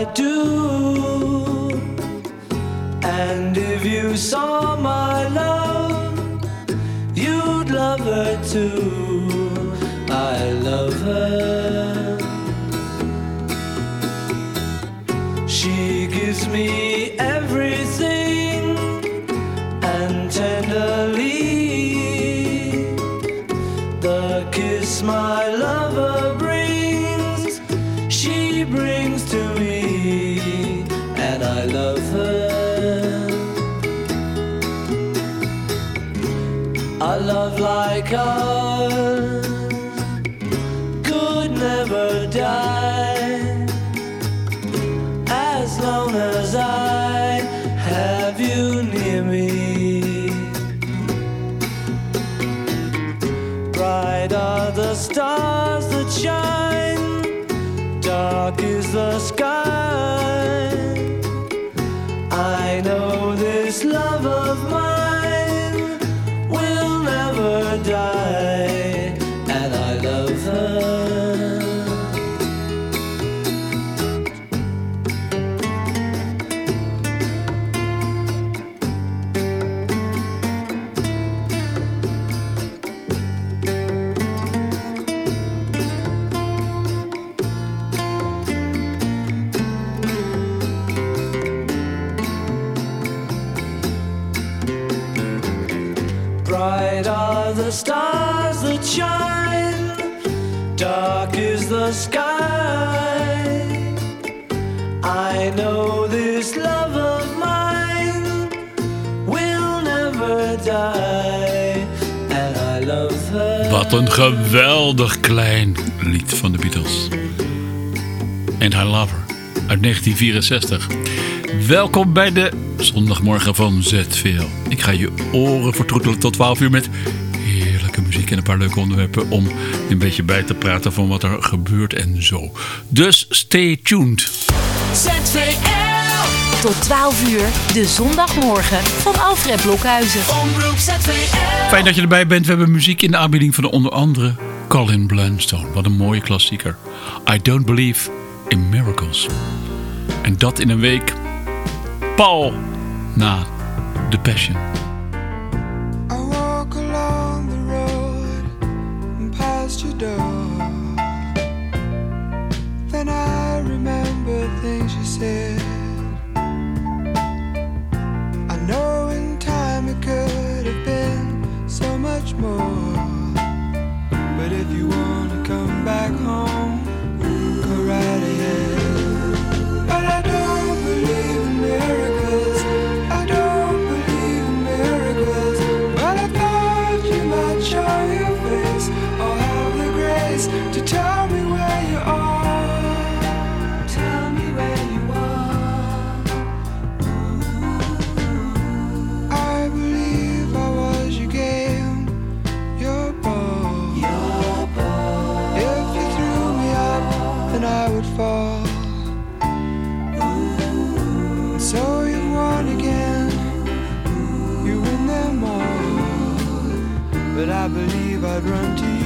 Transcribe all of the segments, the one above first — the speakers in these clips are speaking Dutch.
I do. And if you saw my love, you'd love her too. I love her. She gives me the stars that shine, dark is the sky. I know this love of mine will never die, and I. Wat een geweldig klein lied van de Beatles. And I Love Her uit 1964. Welkom bij de zondagmorgen van ZVL. Ik ga je oren vertroetelen tot 12 uur met muziek en een paar leuke onderwerpen om een beetje bij te praten van wat er gebeurt en zo. Dus stay tuned. ZVL. Tot 12 uur, de zondagmorgen van Alfred Blokhuizen. Omroep ZVL. Fijn dat je erbij bent. We hebben muziek in de aanbieding van onder andere Colin Blunstone. Wat een mooie klassieker. I don't believe in miracles. En dat in een week. Paul na The Passion. But I believe I'd run to you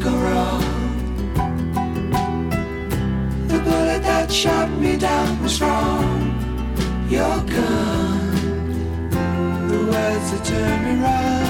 go wrong. The bullet that shot me down was wrong. Your gun, the words that turned me round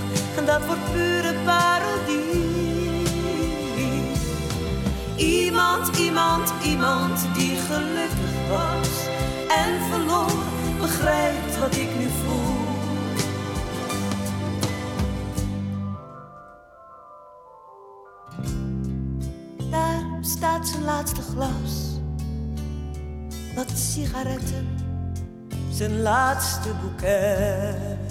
en dat wordt pure parodie. Iemand, iemand, iemand die gelukkig was en verloor, begrijpt wat ik nu voel. Daar staat zijn laatste glas wat sigaretten, zijn laatste boeket.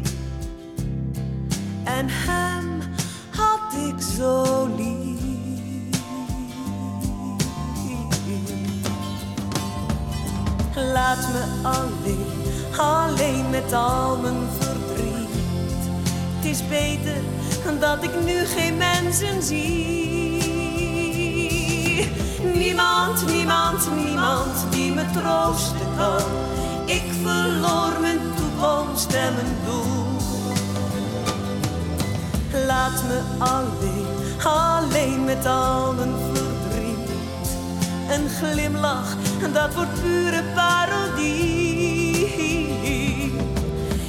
En hem had ik zo lief. Laat me alleen, alleen met al mijn verdriet. Het is beter dat ik nu geen mensen zie. Niemand, niemand, niemand die me troosten kan. Ik verloor mijn toekomst en mijn doel. Laat me alleen, alleen met al mijn verdriet. Een glimlach, dat wordt pure parodie.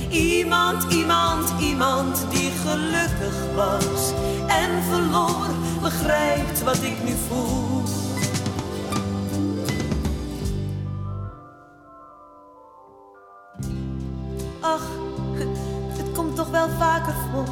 Iemand, iemand, iemand die gelukkig was en verloor, begrijpt wat ik nu voel. Ach, het komt toch wel vaker voor.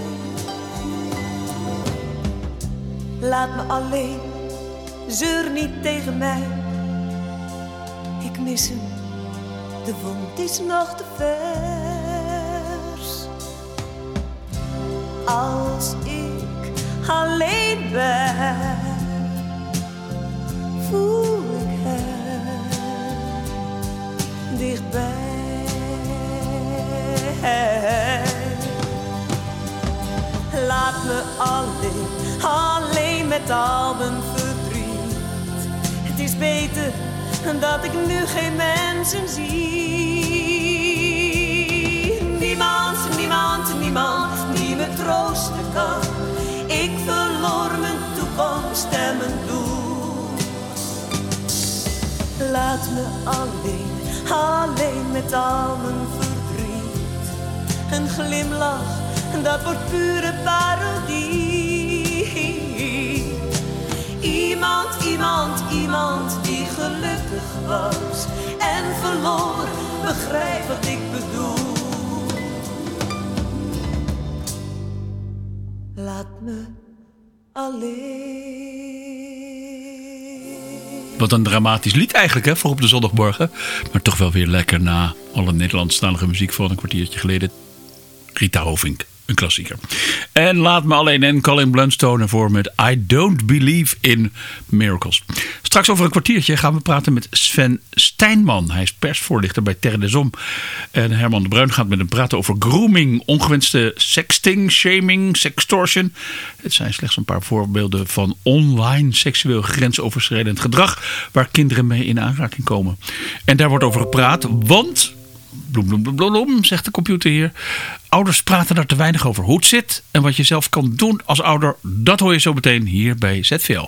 Laat me alleen, zeur niet tegen mij. Ik mis hem, de wond is nog te vers. Als ik alleen ben, voel ik hem dichtbij. Laat me alleen, alleen met al mijn verdriet. Het is beter dat ik nu geen mensen zie. Niemand, niemand, niemand die me troosten kan. Ik verloor mijn toekomst en mijn doel. Laat me alleen, alleen met al mijn verdriet. Een glimlach, dat wordt pure parodie. Iemand, iemand, iemand die gelukkig was en verloor, begrijp wat ik bedoel. Laat me alleen. Wat een dramatisch lied eigenlijk hè, voor op de zondagmorgen. Maar toch wel weer lekker na alle Nederlandstalige muziek van een kwartiertje geleden. Rita Hovink, een klassieker. En laat me alleen en Colin Blunstone ervoor met I Don't Believe in Miracles. Straks over een kwartiertje gaan we praten met Sven Stijnman. Hij is persvoorlichter bij Terre des Hommes. En Herman de Bruin gaat met hem praten over grooming, ongewenste sexting, shaming, sextortion. Het zijn slechts een paar voorbeelden van online seksueel grensoverschrijdend gedrag waar kinderen mee in aanraking komen. En daar wordt over gepraat, want bloem, bloem, bloem, bloem, zegt de computer hier. Ouders praten daar te weinig over hoe het zit. En wat je zelf kan doen als ouder, dat hoor je zo meteen hier bij ZVL.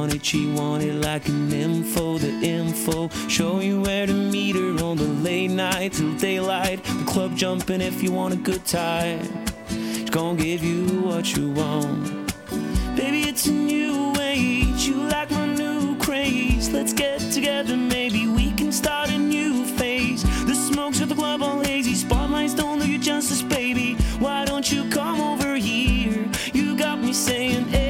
want it. She want it like an info, the info. Show you where to meet her on the late night till daylight. The club jumping if you want a good time. She's gonna give you what you want. Baby, it's a new age. You like my new craze. Let's get together, maybe we can start a new phase. The smokes at the club all hazy. Spotlights don't do you justice, baby. Why don't you come over here? You got me saying, hey,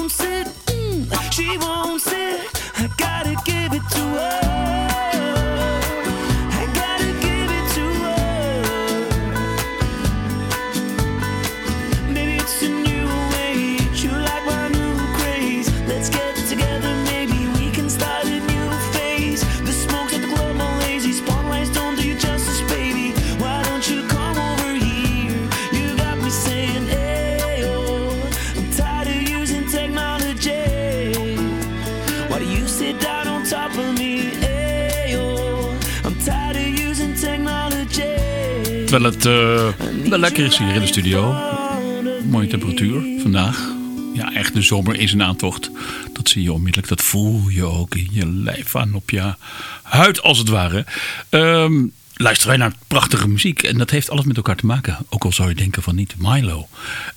Won't sit. Mm, she won't sit. I gotta give it to her. Terwijl het eh, wel lekker is hier in de studio. Mooie temperatuur vandaag. Ja, echt de zomer is een aantocht. Dat zie je onmiddellijk. Dat voel je ook in je lijf aan, op je huid als het ware. Ehm luisteren wij naar prachtige muziek. En dat heeft alles met elkaar te maken. Ook al zou je denken van niet Milo.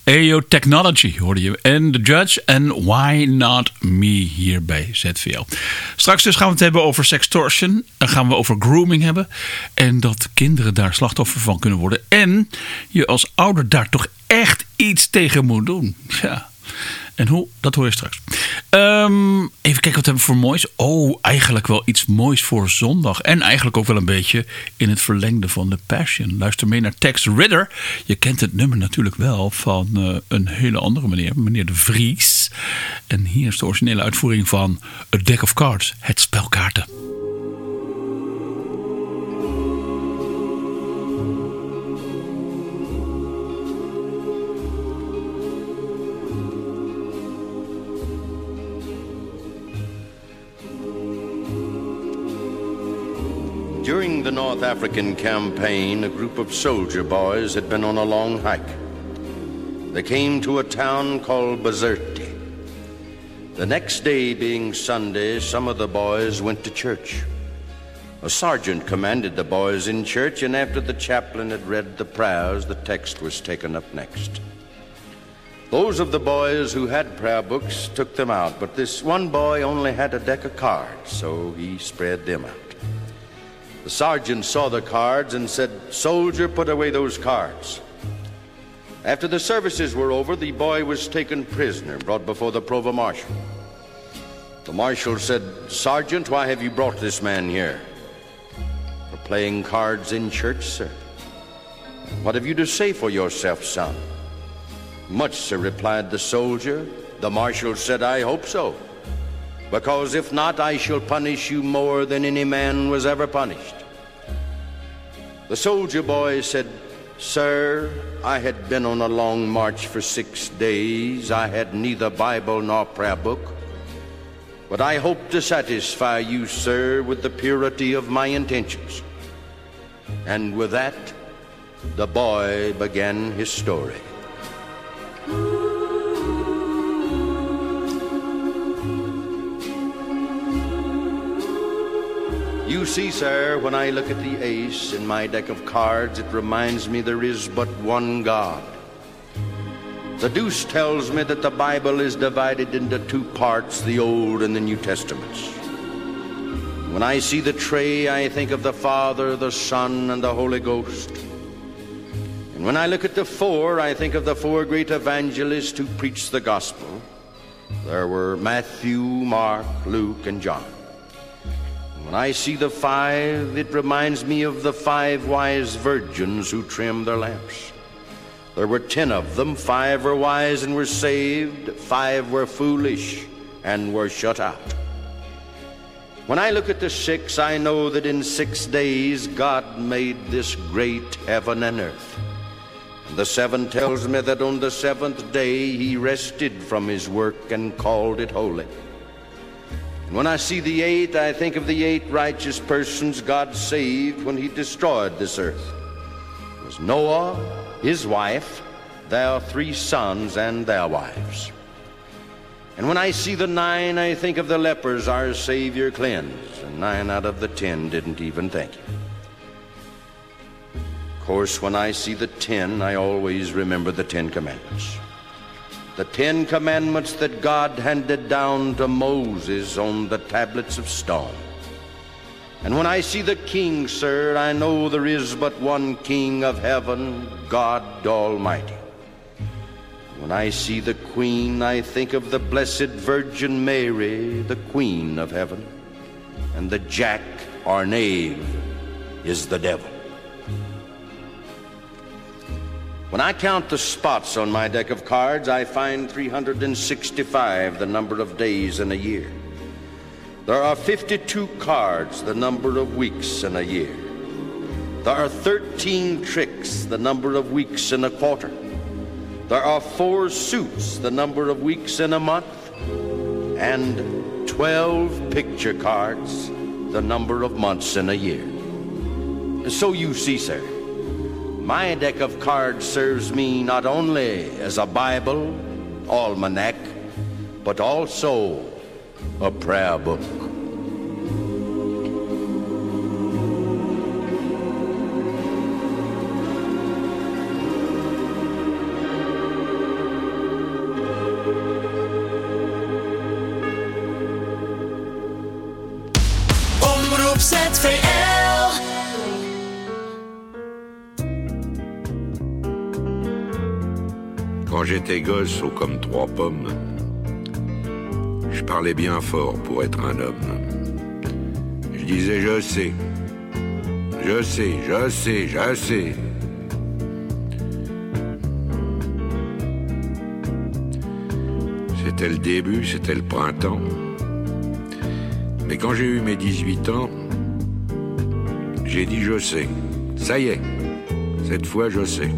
EO Technology hoorde je. En The Judge en Why Not Me hier bij ZVL. Straks dus gaan we het hebben over sextortion. Dan gaan we over grooming hebben. En dat kinderen daar slachtoffer van kunnen worden. En je als ouder daar toch echt iets tegen moet doen. Ja. En hoe, dat hoor je straks. Ehm, even kijken wat hebben we voor moois. Oh, eigenlijk wel iets moois voor zondag. En eigenlijk ook wel een beetje in het verlengde van The Passion. Luister mee naar Tex Ritter. Je kent het nummer natuurlijk wel van eh, een hele andere meneer. Meneer De Vries. En hier is de originele uitvoering van A Deck of Cards. Het spel kaarten. During the North African campaign, a group of soldier boys had been on a long hike. They came to a town called Bazerti. The next day, being Sunday, some of the boys went to church. A sergeant commanded the boys in church, and after the chaplain had read the prayers, the text was taken up next. Those of the boys who had prayer books took them out, but this one boy only had a deck of cards, so he spread them out. The sergeant saw the cards and said, Soldier, put away those cards. After the services were over, the boy was taken prisoner, brought before the provost marshal. The marshal said, Sergeant, why have you brought this man here? For playing cards in church, sir. What have you to say for yourself, son? Much, sir, replied the soldier. The marshal said, I hope so because if not, I shall punish you more than any man was ever punished. The soldier boy said, Sir, I had been on a long march for six days. I had neither Bible nor prayer book. But I hope to satisfy you, sir, with the purity of my intentions. And with that, the boy began his story. You see, sir, when I look at the ace in my deck of cards, it reminds me there is but one God. The deuce tells me that the Bible is divided into two parts, the Old and the New Testaments. When I see the tray, I think of the Father, the Son, and the Holy Ghost. And when I look at the four, I think of the four great evangelists who preached the gospel. There were Matthew, Mark, Luke, and John. When I see the five, it reminds me of the five wise virgins who trimmed their lamps. There were ten of them. Five were wise and were saved, five were foolish and were shut out. When I look at the six, I know that in six days God made this great heaven and earth. And the seven tells me that on the seventh day he rested from his work and called it holy. And when I see the eight, I think of the eight righteous persons God saved when he destroyed this earth. It was Noah, his wife, their three sons, and their wives. And when I see the nine, I think of the lepers our Savior cleansed, and nine out of the ten didn't even thank him. Of course, when I see the ten, I always remember the Ten Commandments. The Ten Commandments that God handed down to Moses on the tablets of stone. And when I see the king, sir, I know there is but one king of heaven, God Almighty. When I see the queen, I think of the blessed Virgin Mary, the queen of heaven. And the jack or knave is the devil. When I count the spots on my deck of cards, I find 365, the number of days in a year. There are 52 cards, the number of weeks in a year. There are 13 tricks, the number of weeks in a quarter. There are four suits, the number of weeks in a month. And 12 picture cards, the number of months in a year. So you see, sir, my deck of cards serves me not only as a Bible, almanac, but also a prayer book. J'étais gosse, haut comme trois pommes, je parlais bien fort pour être un homme. Je disais je sais, je sais, je sais, je sais. C'était le début, c'était le printemps. Mais quand j'ai eu mes 18 ans, j'ai dit je sais. Ça y est, cette fois je sais.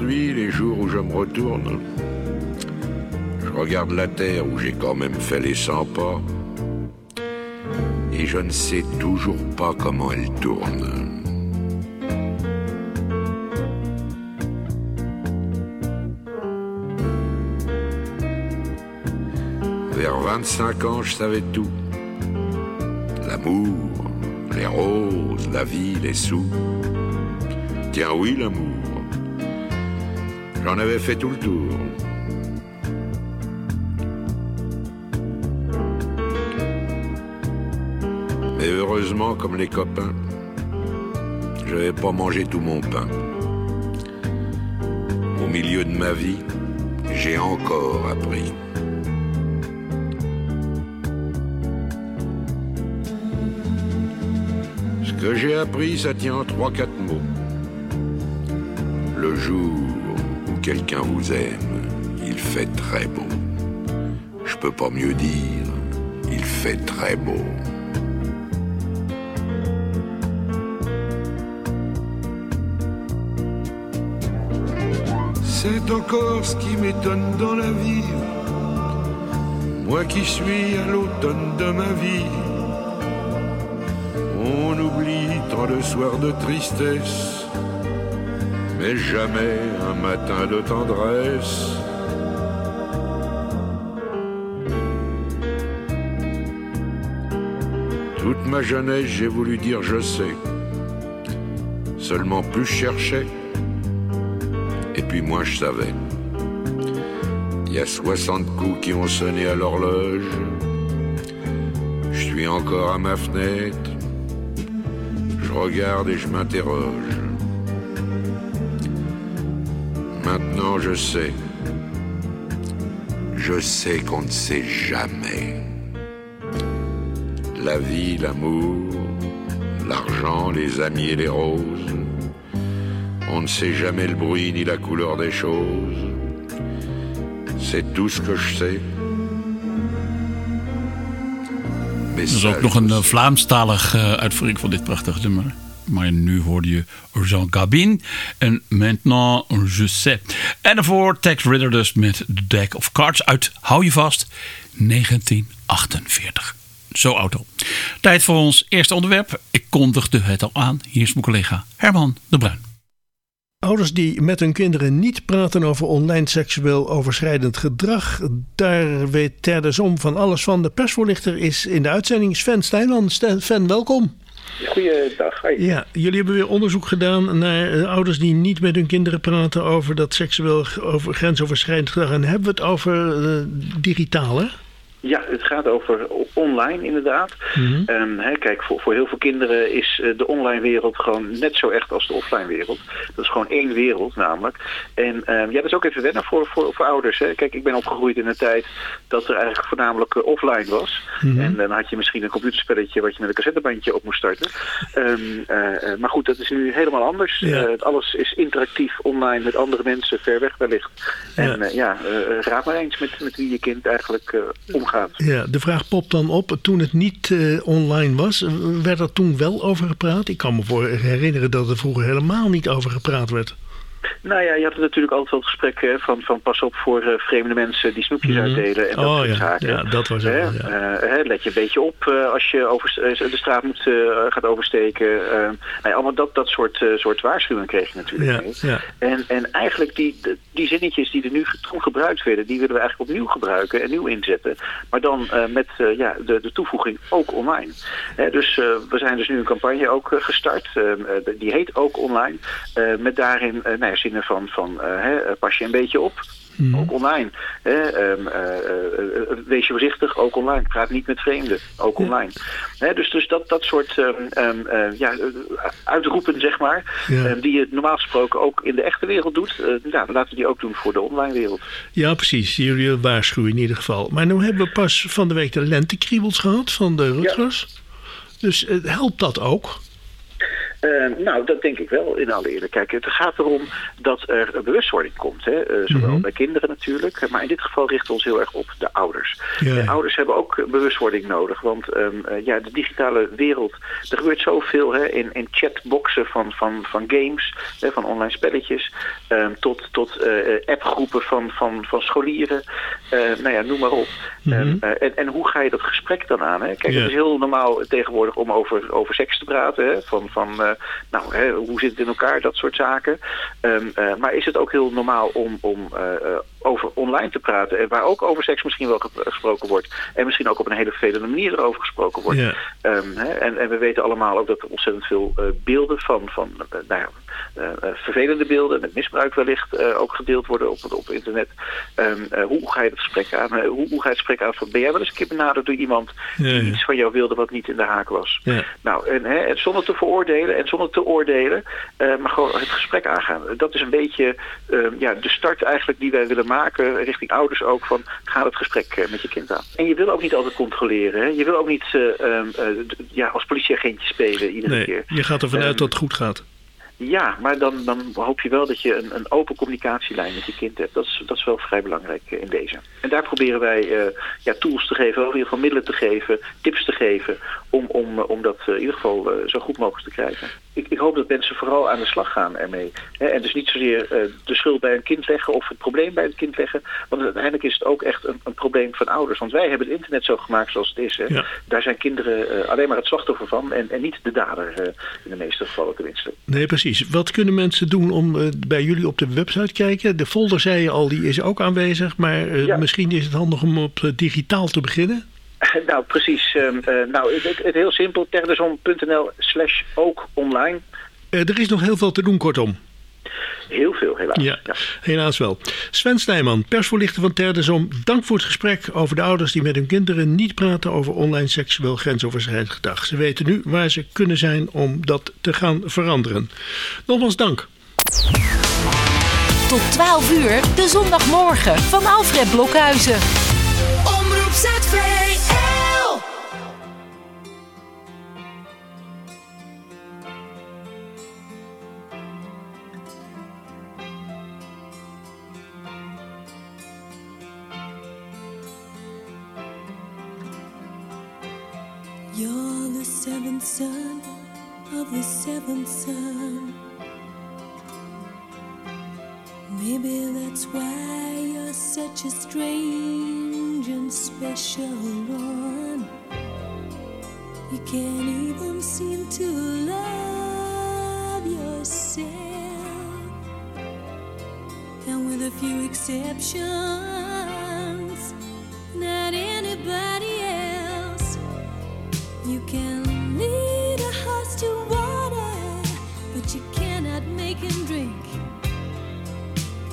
Aujourd'hui, les jours où je me retourne, je regarde la terre où j'ai quand même fait les 100 pas, et je ne sais toujours pas comment elle tourne. Vers 25 ans, je savais tout. L'amour, les roses, la vie, les sous. Tiens oui, l'amour. J'en avais fait tout le tour. Mais heureusement, comme les copains, je n'avais pas mangé tout mon pain. Au milieu de ma vie, j'ai encore appris. Ce que j'ai appris, ça tient en trois, quatre mots. Le jour quelqu'un vous aime, il fait très beau. Je peux pas mieux dire, il fait très beau. C'est encore ce qui m'étonne dans la vie. Moi qui suis à l'automne de ma vie. On oublie tant de soirs de tristesse, mais jamais un matin de tendresse. Toute ma jeunesse, j'ai voulu dire je sais. Seulement plus je cherchais, et puis moins je savais. Il y a 60 coups qui ont sonné à l'horloge. Je suis encore à ma fenêtre. Je regarde et je m'interroge. Je sais. Je sais qu'on ne sait jamais. La vie, l'amour, l'argent, les amis et les roses. On ne sait jamais le bruit ni la couleur des choses. C'est tout ce que je sais. Er is ook nog een uh, Vlaamstalig uh, uitvoering van dit prachtige nummer. Maar nu hoorde je Jean Gabin en Maintenant Je sais. En daarvoor Tex Ritter dus met The Deck of Cards uit, hou je vast, 1948. Zo al. Tijd voor ons eerste onderwerp. Ik kondigde het al aan. Hier is mijn collega Herman de Bruin. Ouders die met hun kinderen niet praten over online seksueel overschrijdend gedrag. Daar weet Ter de Som van alles van. De persvoorlichter is in de uitzending Sven Stijnman. Sven, welkom. Goeiedag. Hi. Ja, jullie hebben weer onderzoek gedaan naar uh, ouders die niet met hun kinderen praten over dat seksueel over grensoverschrijdend gedrag. En hebben we het over uh, digitaal, hè? Ja, het gaat over online inderdaad. Mm -hmm. kijk, voor, voor heel veel kinderen is uh, de online wereld gewoon net zo echt als de offline wereld. Dat is gewoon één wereld namelijk. En um, ja, dat is ook even wennen voor, voor, voor ouders. Hè. Kijk, ik ben opgegroeid in een tijd dat er eigenlijk voornamelijk uh, offline was. Mm -hmm. En dan had je misschien een computerspelletje wat je met een cassettebandje op moest starten. Um, maar goed, dat is nu helemaal anders. Ja. alles is interactief online met andere mensen ver weg wellicht. En ja, ja raad maar eens met, met wie je kind eigenlijk omgaat. Ja, de vraag popt dan op. Toen het niet uh, online was, werd er toen wel over gepraat? Ik kan me voor herinneren dat er vroeger helemaal niet over gepraat werd. Nou ja, je had natuurlijk altijd wel het gesprek hè, van, van pas op voor uh, vreemde mensen die snoepjes mm -hmm. uitdelen en dat oh, soort ja. zaken. Ja, dat was het. Ja. Uh, let je een beetje op uh, als je over, de straat moet, gaat oversteken. nou, allemaal dat, dat soort, soort waarschuwingen kreeg je natuurlijk mee. Ja. En, en eigenlijk die, die zinnetjes die er nu toen gebruikt werden, die willen we eigenlijk opnieuw gebruiken en nieuw inzetten. Maar dan met ja, de, de toevoeging ook online. dus we zijn dus nu een campagne ook gestart. die heet ook online. met daarin nou, ja, zinnen van, van hè, pas je een beetje op. Mm. Ook online. Hè, um, uh, uh, wees je voorzichtig, ook online. Praat niet met vreemden, ook ja. online. Hè, dus, dus dat, dat soort um, ja, uitroepen, zeg maar, ja. die je normaal gesproken ook in de echte wereld doet, ja, laten we die ook doen voor de online wereld. Ja, precies. Jullie waarschuwen in ieder geval. Maar nu hebben we pas van de week de lentekriebels gehad van de Rutgers. Dus helpt dat ook? Uh, nou, dat denk ik wel in alle eerlijkheid. Het gaat erom dat er een bewustwording komt. Hè? Uh, zowel mm -hmm. bij kinderen natuurlijk. Maar in dit geval richten we ons heel erg op de ouders. De ouders hebben ook bewustwording nodig. Want um, uh, ja, de digitale wereld... Er gebeurt zoveel hè, in, in chatboxen van, van, van games. Hè, van online spelletjes. Um, tot, tot appgroepen van, van, van scholieren. nou ja, noem maar op. Mm -hmm. um, en, en hoe ga je dat gesprek dan aan? Hè? Kijk, het is heel normaal tegenwoordig om over, over seks te praten. Hè? Van... van nou, hè, hoe zit het in elkaar, dat soort zaken. Um, uh, maar is het ook heel normaal om, om uh, over online te praten, en waar ook over seks misschien wel gesproken wordt, en misschien ook op een hele vervelende manier erover gesproken wordt. Ja. Um, hè, en, en, we weten allemaal ook dat er ontzettend veel beelden van, van nou ja, uh, vervelende beelden, met misbruik wellicht, uh, ook gedeeld worden op, op internet. Um, hoe ga je het gesprek aan? hoe, hoe ga je het gesprek aan? Ben jij wel eens een keer benaderd door iemand ja, ja. die iets van jou wilde wat niet in de haak was? Ja. Nou, en, hè, zonder te veroordelen en zonder te oordelen, maar gewoon het gesprek aangaan. Dat is een beetje ja, de start eigenlijk die wij willen maken, richting ouders ook, van ga het gesprek met je kind aan. En je wil ook niet altijd controleren. Hè? Je wil ook niet um, ja, als politieagentje spelen iedere nee, keer. Je gaat ervan uit um, dat het goed gaat. Ja, maar dan, dan hoop je wel dat je een, een open communicatielijn met je kind hebt. Dat is, dat is wel vrij belangrijk in deze. En daar proberen wij uh, ja, tools te geven, of in ieder geval middelen te geven, tips te geven, om, om, om dat in ieder geval zo goed mogelijk te krijgen. Ik, ik, hoop dat mensen vooral aan de slag gaan ermee. En dus niet zozeer de schuld bij een kind leggen of het probleem bij het kind leggen. Want uiteindelijk is het ook echt een, een probleem van ouders. Want wij hebben het internet zo gemaakt zoals het is. Hè? Ja. Daar zijn kinderen alleen maar het slachtoffer van en, en niet de dader in de meeste gevallen tenminste. Nee, precies. Wat kunnen mensen doen om bij jullie op de website te kijken? De folder, zei je al, die is ook aanwezig. Maar ja. misschien is het handig om op digitaal te beginnen. Nou, precies. Ehm, eh, nou, het, het, heel simpel. Terdesom.nl slash ook online. Eh, er is nog heel veel te doen, kortom. Heel veel, helaas. Ja, helaas wel. Sven Snijman, persvoorlichter van Terdesom. Dank voor het gesprek over de ouders die met hun kinderen niet praten over online seksueel grensoverschrijdend gedrag. Ze weten nu waar ze kunnen zijn om dat te gaan veranderen. Nogmaals dank. Tot 12 uur, de zondagmorgen van Alfred Blokhuizen. Omroep ZV. You're the seventh son of the seventh son. Maybe that's why you're such a strange and special one. You can't even seem to love yourself. And with a few exceptions, not anybody you can lead a horse to water, but you cannot make him drink.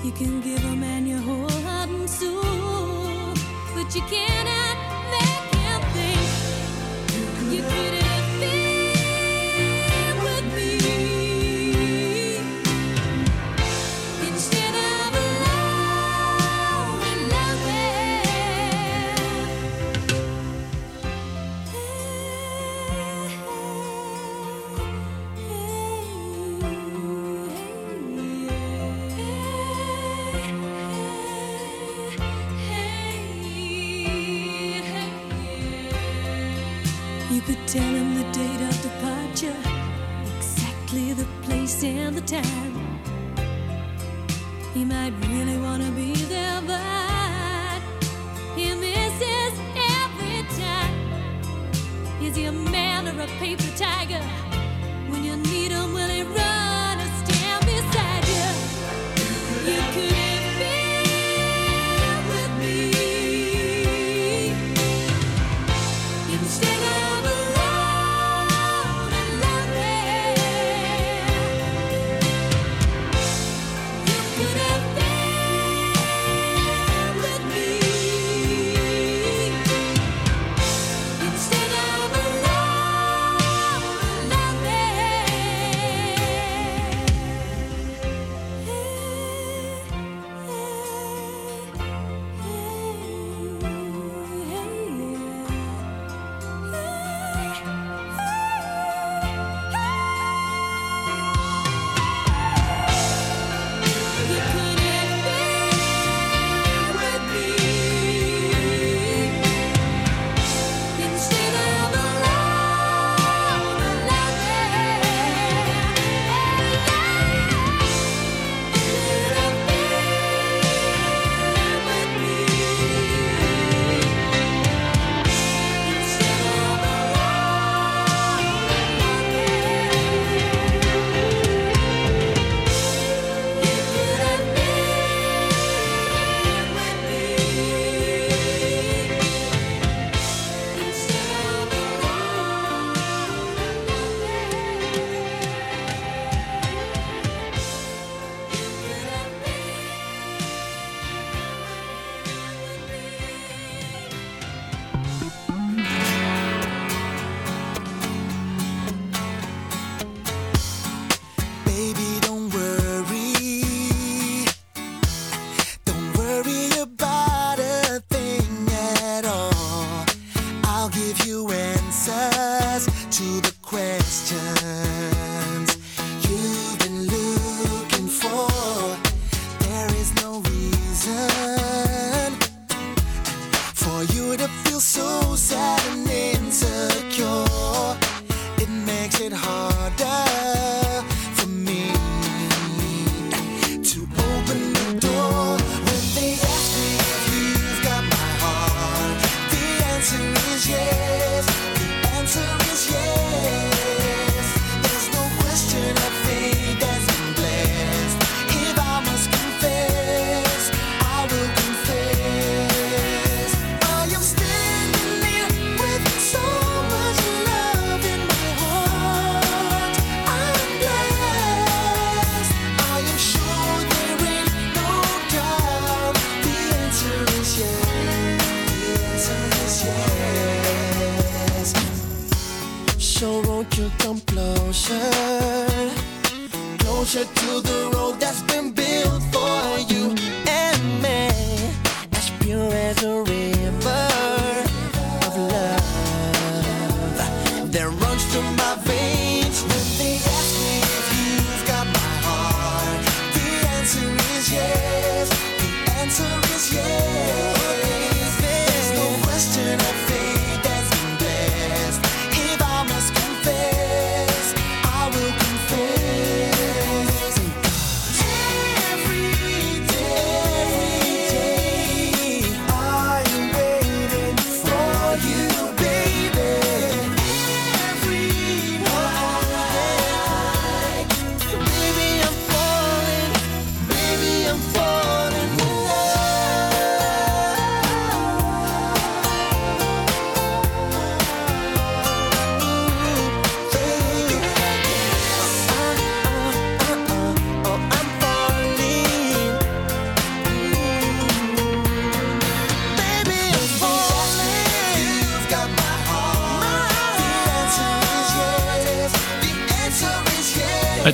You can give a man your whole heart and soul, but you cannot. Closer to the road that's been built for you and me, as pure as a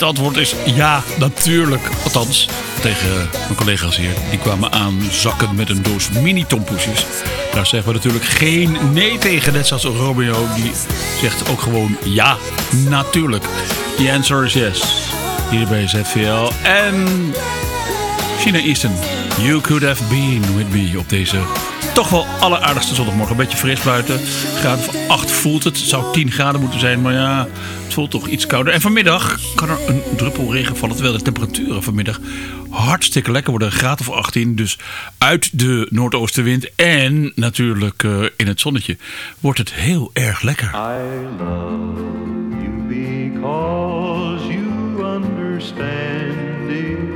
Het antwoord is ja, natuurlijk. Althans, tegen mijn collega's hier. Die kwamen aanzakken met een doos mini-tompoesjes. Daar zeggen we natuurlijk geen nee tegen. Net zoals Romeo, die zegt ook gewoon ja, natuurlijk. The answer is yes. Hier bij ZVL. En China Easton. You could have been with me op deze toch wel alleraardigste zondagmorgen. Een beetje fris buiten. Graden van 8 voelt het. Het zou 10 graden moeten zijn, maar ja, het voelt toch iets kouder. En vanmiddag kan er een druppel regen vallen. Terwijl de temperaturen vanmiddag hartstikke lekker worden. Een graad of 18. Dus uit de noordoostenwind en natuurlijk eh, in het zonnetje wordt het heel erg lekker. I love you because you understand it.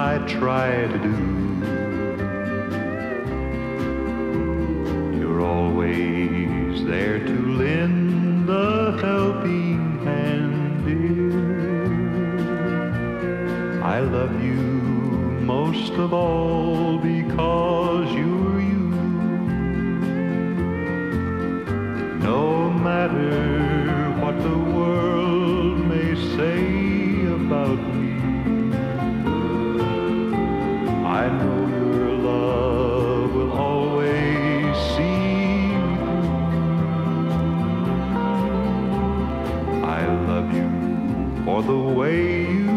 I try to do, you're always there to lend the helping hand, dear. I love you most of all because you're you. No matter what the world for the way you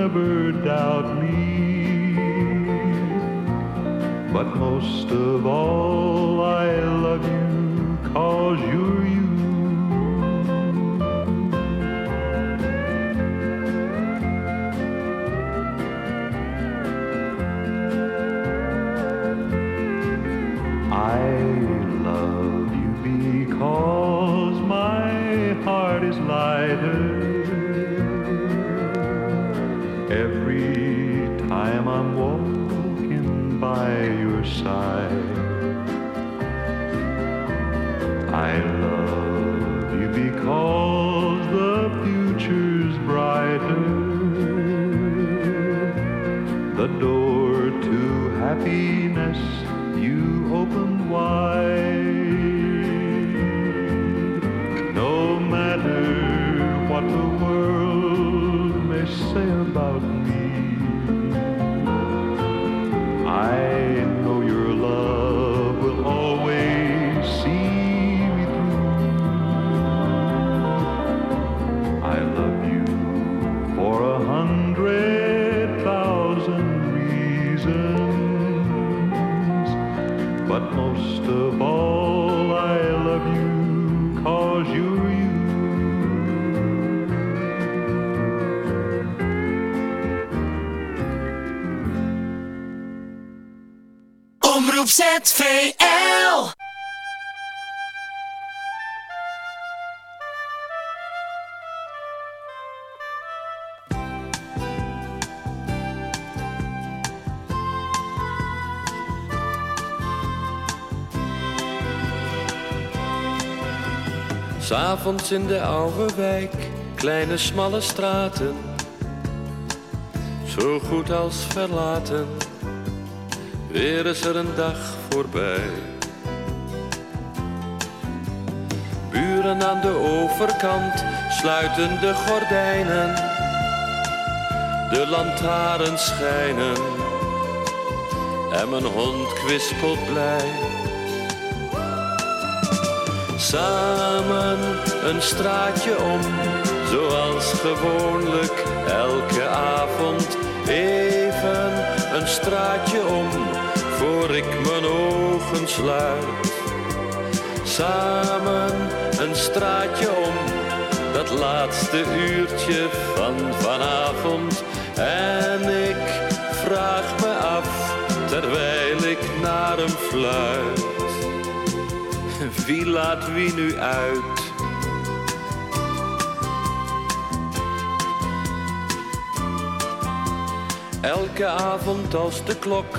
never doubt me. But most of all, I love you cause you're I love you because the future's brighter. The door to happiness you open wide. ZVL. S'avonds in de oude wijk, kleine smalle straten, zo goed als verlaten, weer is er een dag voorbij. buren aan de overkant sluiten de gordijnen. De lantaarns schijnen en mijn hond kwispelt blij. Samen een straatje om, zoals gewoonlijk elke avond. Even een straatje om, voor ik mijn ogen sluit. Samen een straatje om, dat laatste uurtje van vanavond. En ik vraag me af, terwijl ik naar hem fluit. Wie laat wie nu uit? Elke avond als de klok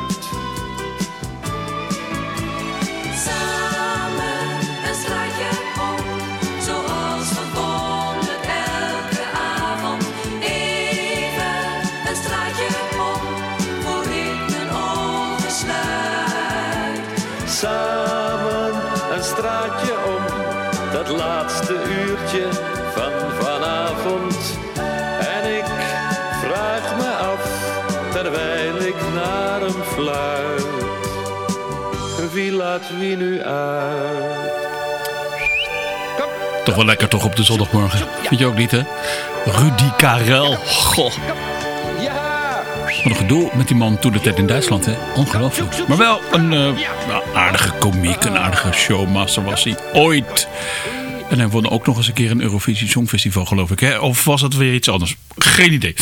Fluit. Wie laat wie nu uit? Toch wel lekker toch op de zondagmorgen. Vind je ook niet, hè? Rudy Karel. Goh. Wat een gedoe met die man toen de tijd in Duitsland, hè? Ongelooflijk. Maar wel een eh, aardige komiek, een aardige showmaster was hij ooit. En hij won ook nog eens een keer een Eurovisie Songfestival, geloof ik. Hè? Of was het weer iets anders? Geen idee.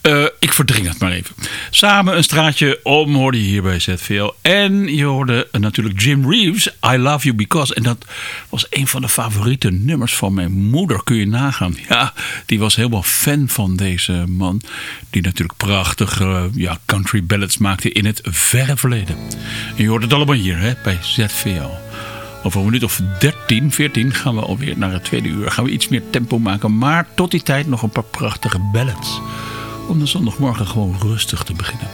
Eh, ik verdring het maar even. Samen een straatje om hoorde je hier bij ZVL. En je hoorde natuurlijk Jim Reeves, I Love You Because. En dat was een van de favoriete nummers van mijn moeder. Kun je nagaan. Ja, die was helemaal fan van deze man. Die natuurlijk prachtige ja, country ballads maakte in het verre verleden. En je hoort het allemaal hier hè, bij ZVL. Over een minuut of 13, 14 gaan we alweer naar het tweede uur. Gaan we iets meer tempo maken. Maar tot die tijd nog een paar prachtige ballads. Om de zondagmorgen gewoon rustig te beginnen.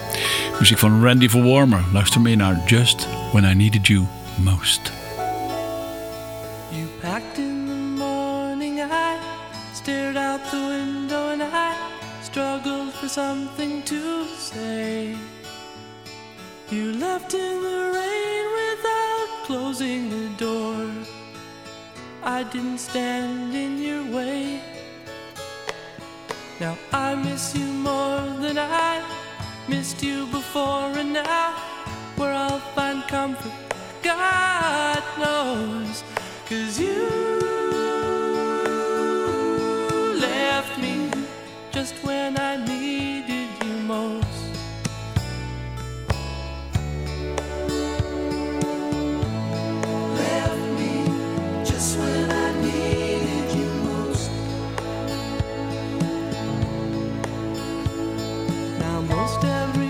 Muziek van Randy Verwarmer. Luister mee naar Just When I Needed You Most. You packed in the morning, I stared out the window and I struggled for something to say. You left in the rain without closing the door. I didn't stand in your way. Now I miss you more than I missed you before, and now where I'll find comfort, God knows. Cause you left me just when I needed you most. Most. Now, most every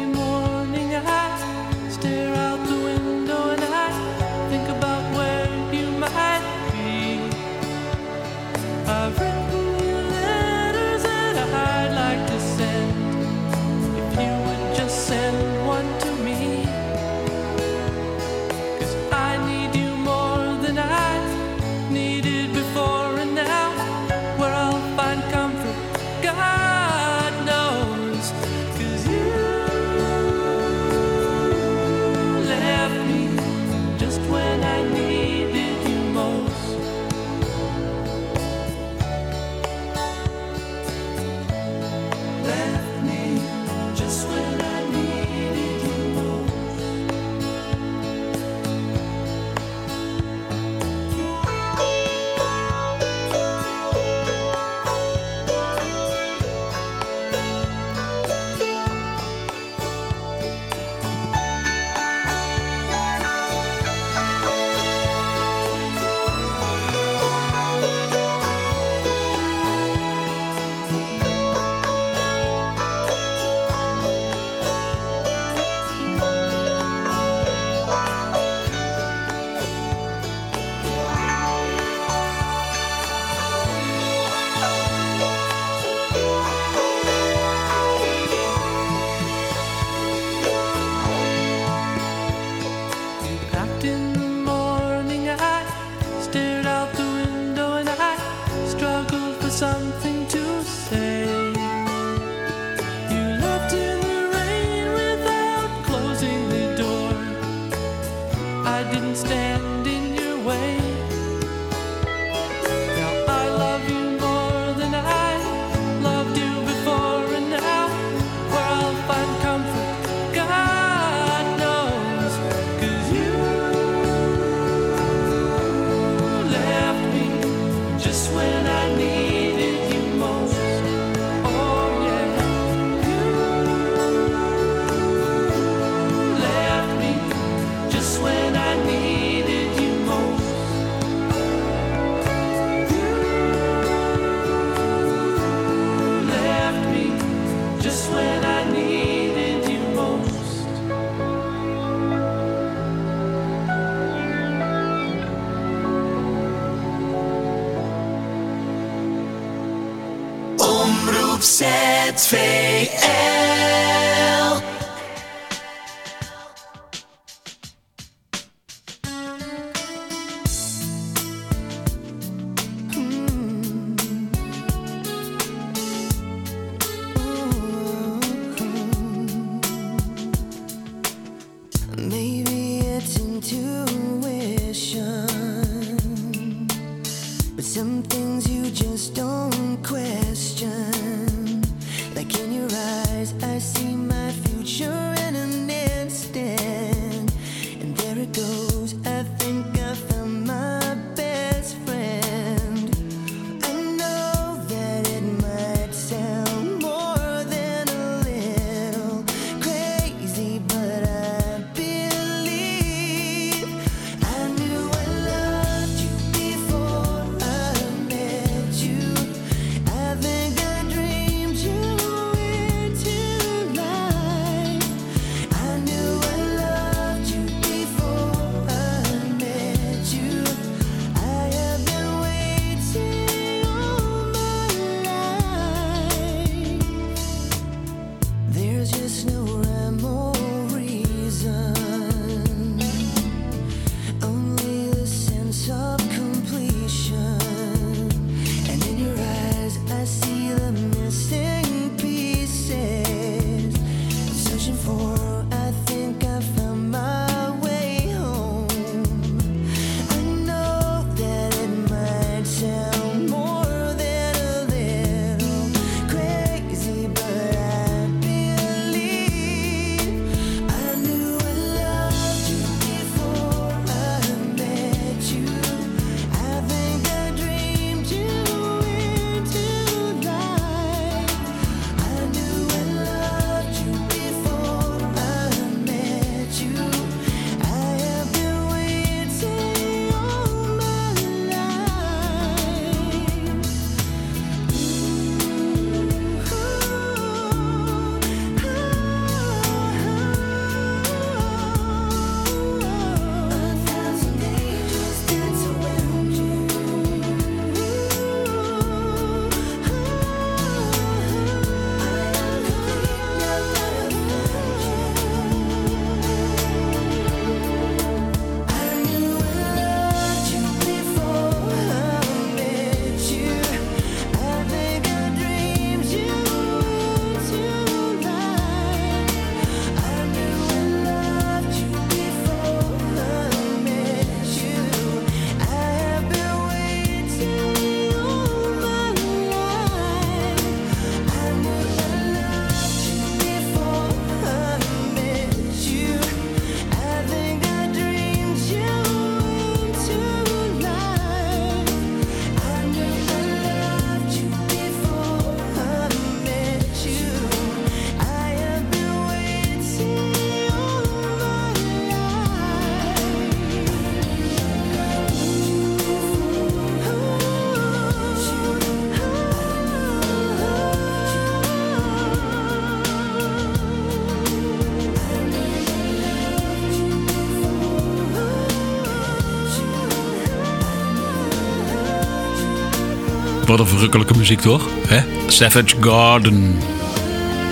Wat een verrukkelijke muziek toch? Hè? Savage Garden.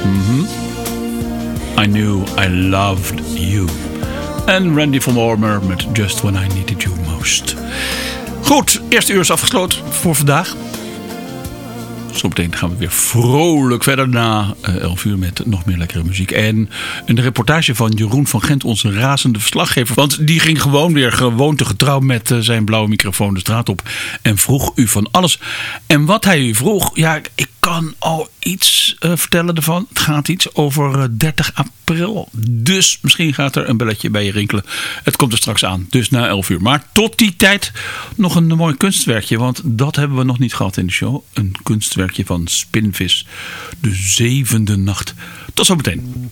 Mhm. I knew I loved you. En Randy van Ormer met Just When I Needed You Most. Goed, eerste uur is afgesloten voor vandaag. Zometeen gaan we weer vrolijk verder na eh, 11 uur met nog meer lekkere muziek. En een reportage van Jeroen van Gent, onze razende verslaggever. Want die ging gewoon weer gewoontegetrouw met eh, zijn blauwe microfoon de straat op. En vroeg u van alles. En wat hij u vroeg, ja, ik kan al iets eh, vertellen ervan. Het gaat iets over eh, 30 april. Dus misschien gaat er een belletje bij je rinkelen. Het komt er straks aan, dus na 11 uur. Maar tot die tijd nog een mooi kunstwerkje. Want dat hebben we nog niet gehad in de show. Een kunstwerkje van Spinvis. De zevende nacht. Tot zometeen.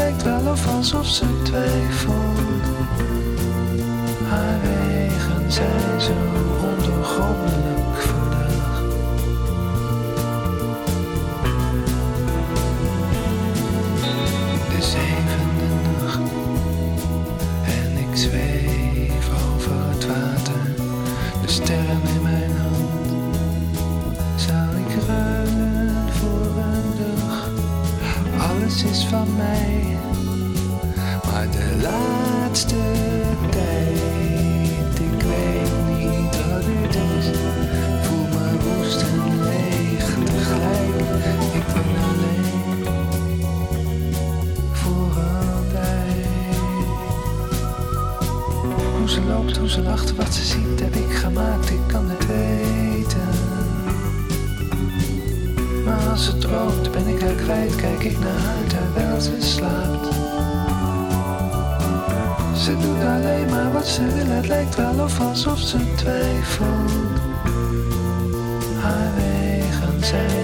lijkt wel of alsof ze twijfelt. Haar wegen zijn zo ondoorgrondelijk vandaag. De zevende nacht en ik zweef over het water, de sterren in mijn is van mij. Maar de laatste ze wil, het lijkt wel of alsof ze twijfelt. Haar wegen zijn.